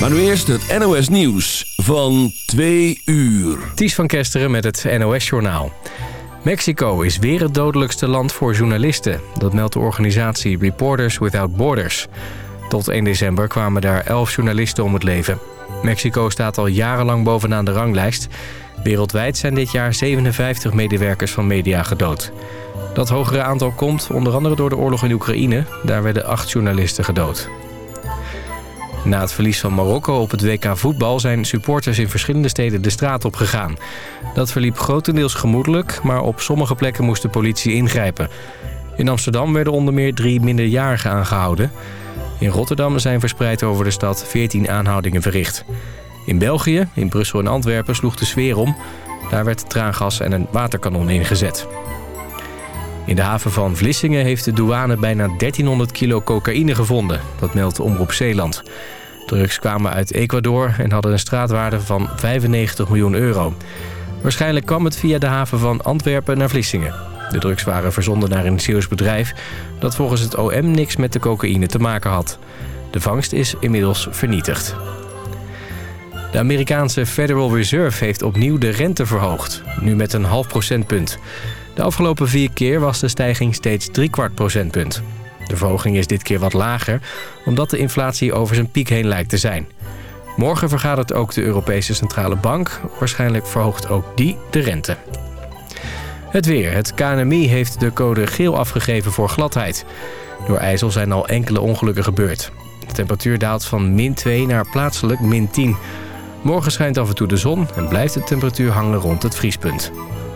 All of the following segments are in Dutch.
Maar nu eerst het NOS Nieuws van 2 uur. Ties van Kesteren met het NOS Journaal. Mexico is weer het dodelijkste land voor journalisten. Dat meldt de organisatie Reporters Without Borders. Tot 1 december kwamen daar 11 journalisten om het leven. Mexico staat al jarenlang bovenaan de ranglijst. Wereldwijd zijn dit jaar 57 medewerkers van media gedood. Dat hogere aantal komt onder andere door de oorlog in Oekraïne. Daar werden acht journalisten gedood. Na het verlies van Marokko op het WK voetbal zijn supporters in verschillende steden de straat op gegaan. Dat verliep grotendeels gemoedelijk, maar op sommige plekken moest de politie ingrijpen. In Amsterdam werden onder meer drie minderjarigen aangehouden. In Rotterdam zijn verspreid over de stad 14 aanhoudingen verricht. In België, in Brussel en Antwerpen sloeg de sfeer om. Daar werd traangas en een waterkanon ingezet. In de haven van Vlissingen heeft de douane bijna 1300 kilo cocaïne gevonden. Dat meldt Omroep Zeeland. Drugs kwamen uit Ecuador en hadden een straatwaarde van 95 miljoen euro. Waarschijnlijk kwam het via de haven van Antwerpen naar Vlissingen. De drugs waren verzonden naar een Zeeuws bedrijf... dat volgens het OM niks met de cocaïne te maken had. De vangst is inmiddels vernietigd. De Amerikaanse Federal Reserve heeft opnieuw de rente verhoogd. Nu met een half procentpunt. De afgelopen vier keer was de stijging steeds kwart procentpunt. De verhoging is dit keer wat lager, omdat de inflatie over zijn piek heen lijkt te zijn. Morgen vergadert ook de Europese Centrale Bank. Waarschijnlijk verhoogt ook die de rente. Het weer. Het KNMI heeft de code geel afgegeven voor gladheid. Door ijzel zijn al enkele ongelukken gebeurd. De temperatuur daalt van min 2 naar plaatselijk min 10. Morgen schijnt af en toe de zon en blijft de temperatuur hangen rond het vriespunt.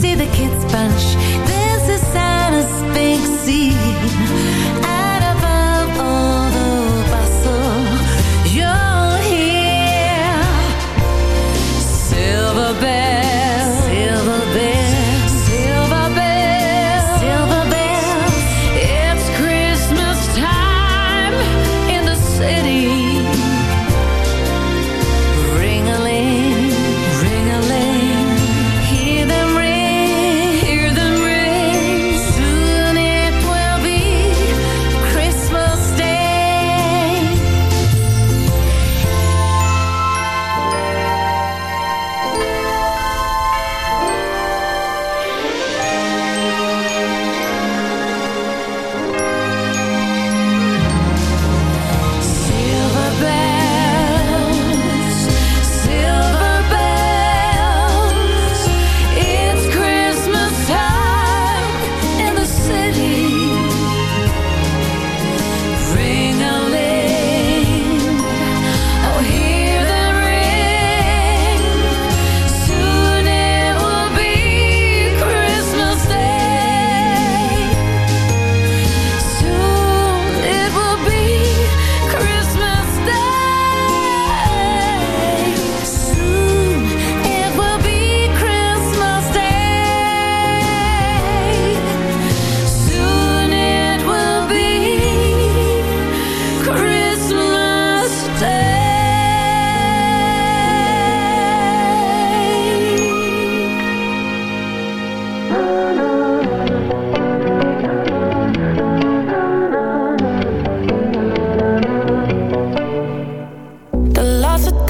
See the kids bunch.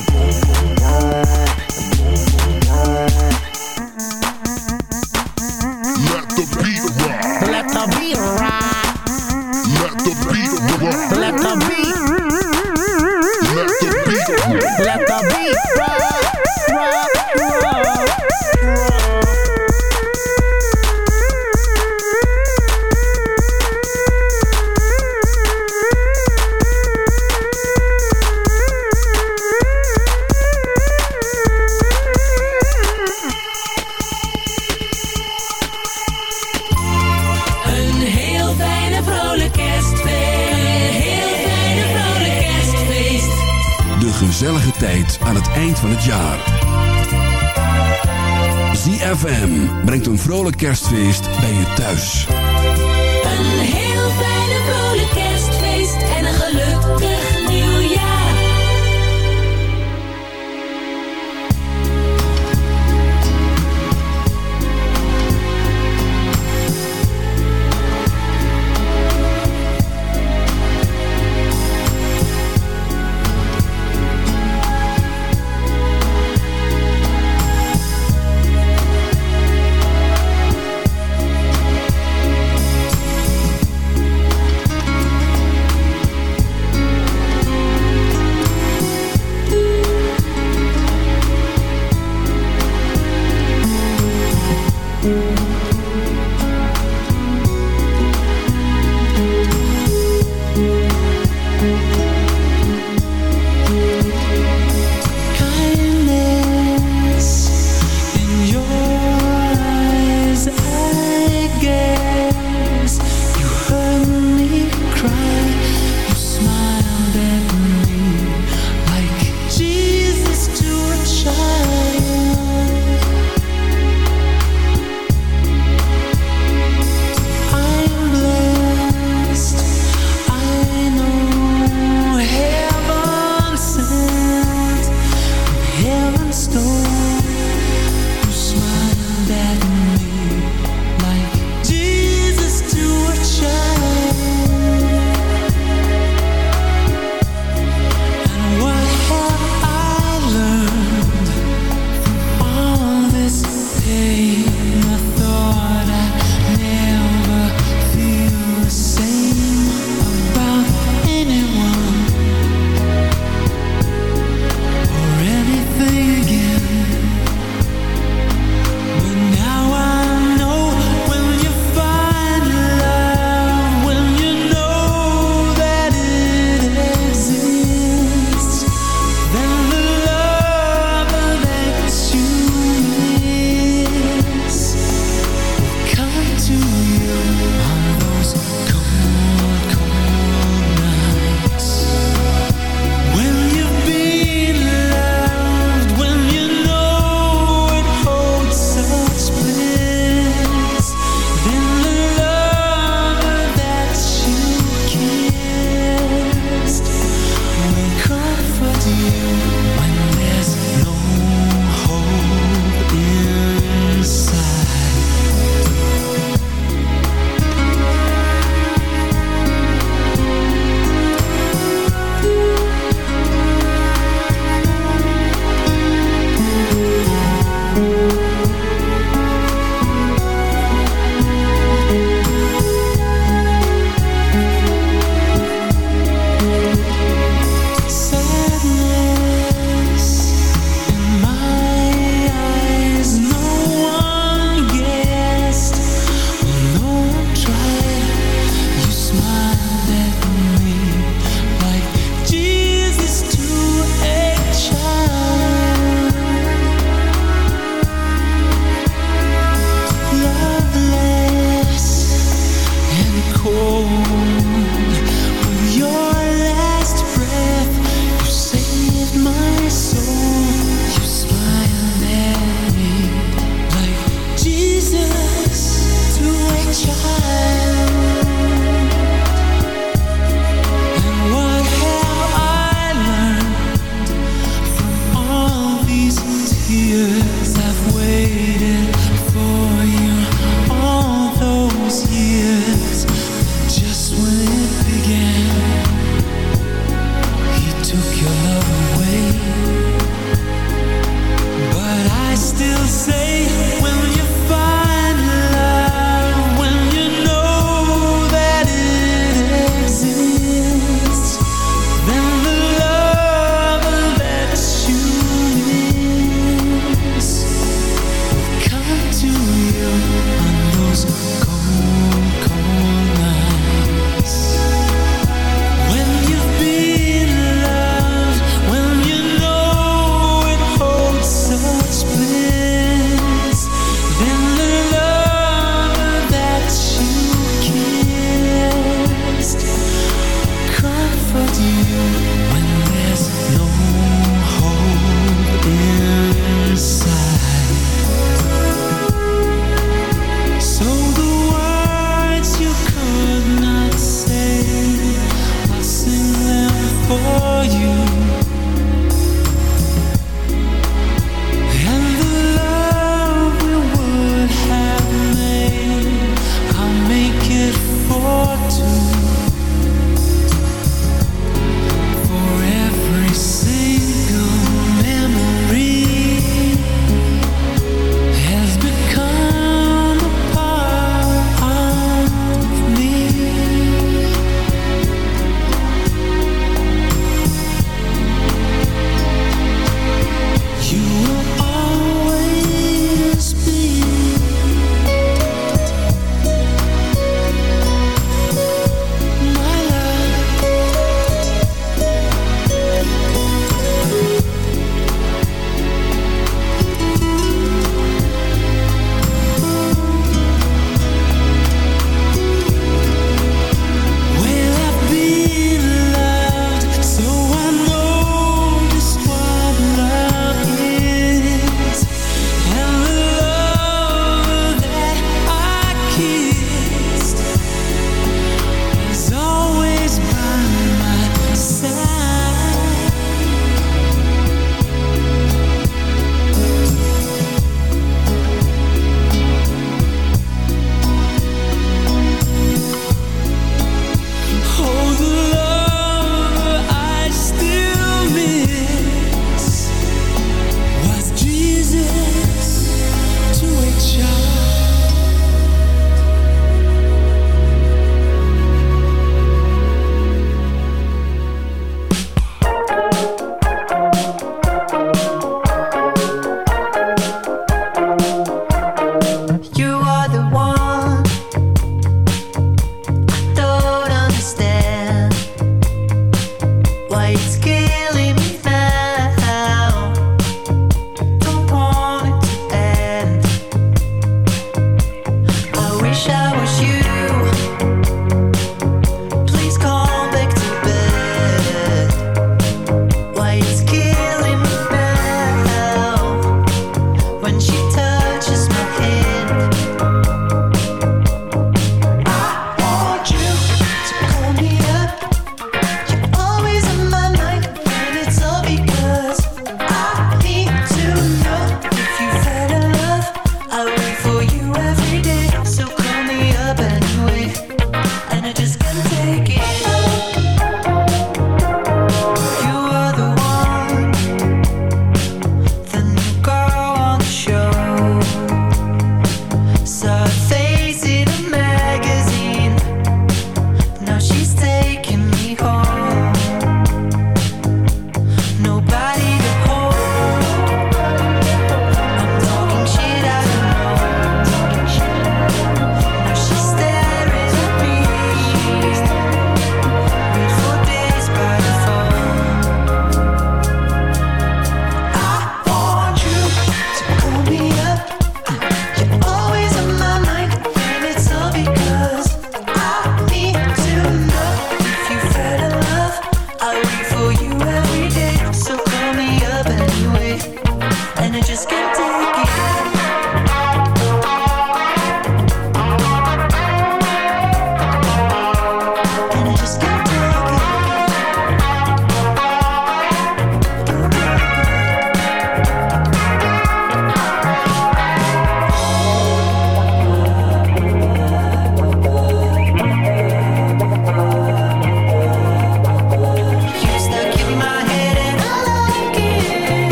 Yeah.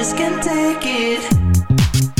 just can't take it.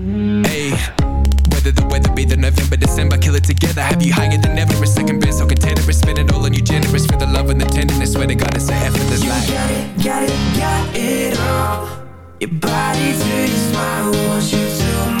Whether the weather be the November, December, kill it together. Have you higher than ever? A second best, so container, spend it all on you, generous for the love and the tenderness. Swear to God, it's a effortless life. Got it, got it, got it all. Your body to your smile, wants you to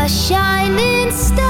A shining star